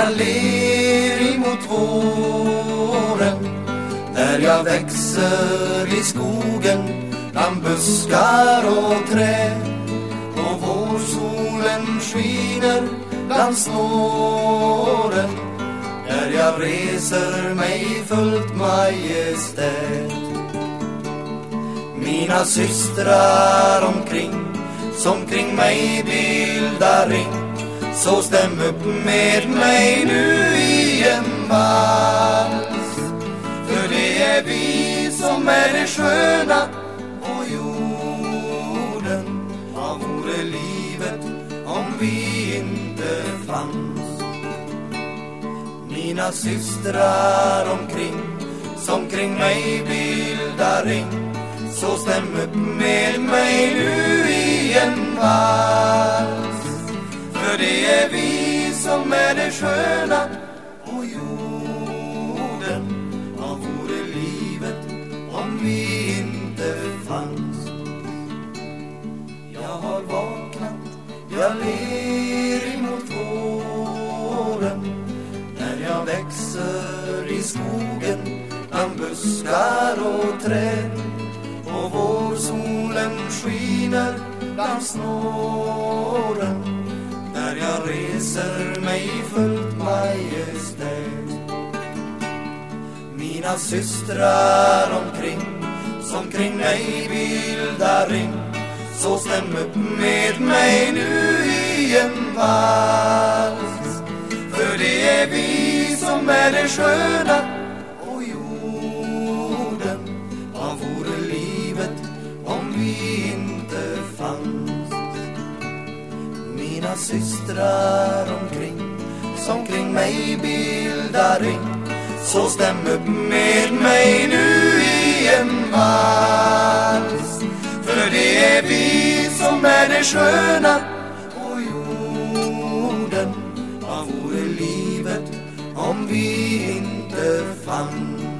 Jag ler emot våren. Där jag växer i skogen Bland buskar och träd Och vårsolen skiner bland snåren. Där jag reser mig fullt majestät. Mina systrar omkring som kring mig bildar ring så stäm upp med mig nu i en vals För det är vi som är det sköna på jorden. Vad vore livet om vi inte fanns? Mina systrar omkring som kring mig bildar ring. Så stäm upp med mig nu i en vals på jorden Vad vore livet om vi inte fanns. Jag har vaknat, jag ler emot våren. När jag växer i skogen bland buskar och träd. Och vårsolen skiner bland snåren. Mina systrar omkring som kring mig bildar ring. Så stäm upp med mig nu i en vals För det är vi som är det sköna på jorden. Vad vore livet om vi inte fanns? Mina systrar omkring som kring mig bildar ring så stäm upp med mig nu i en vals. För det är vi som är det sköna på jorden. Vad vore livet om vi inte fanns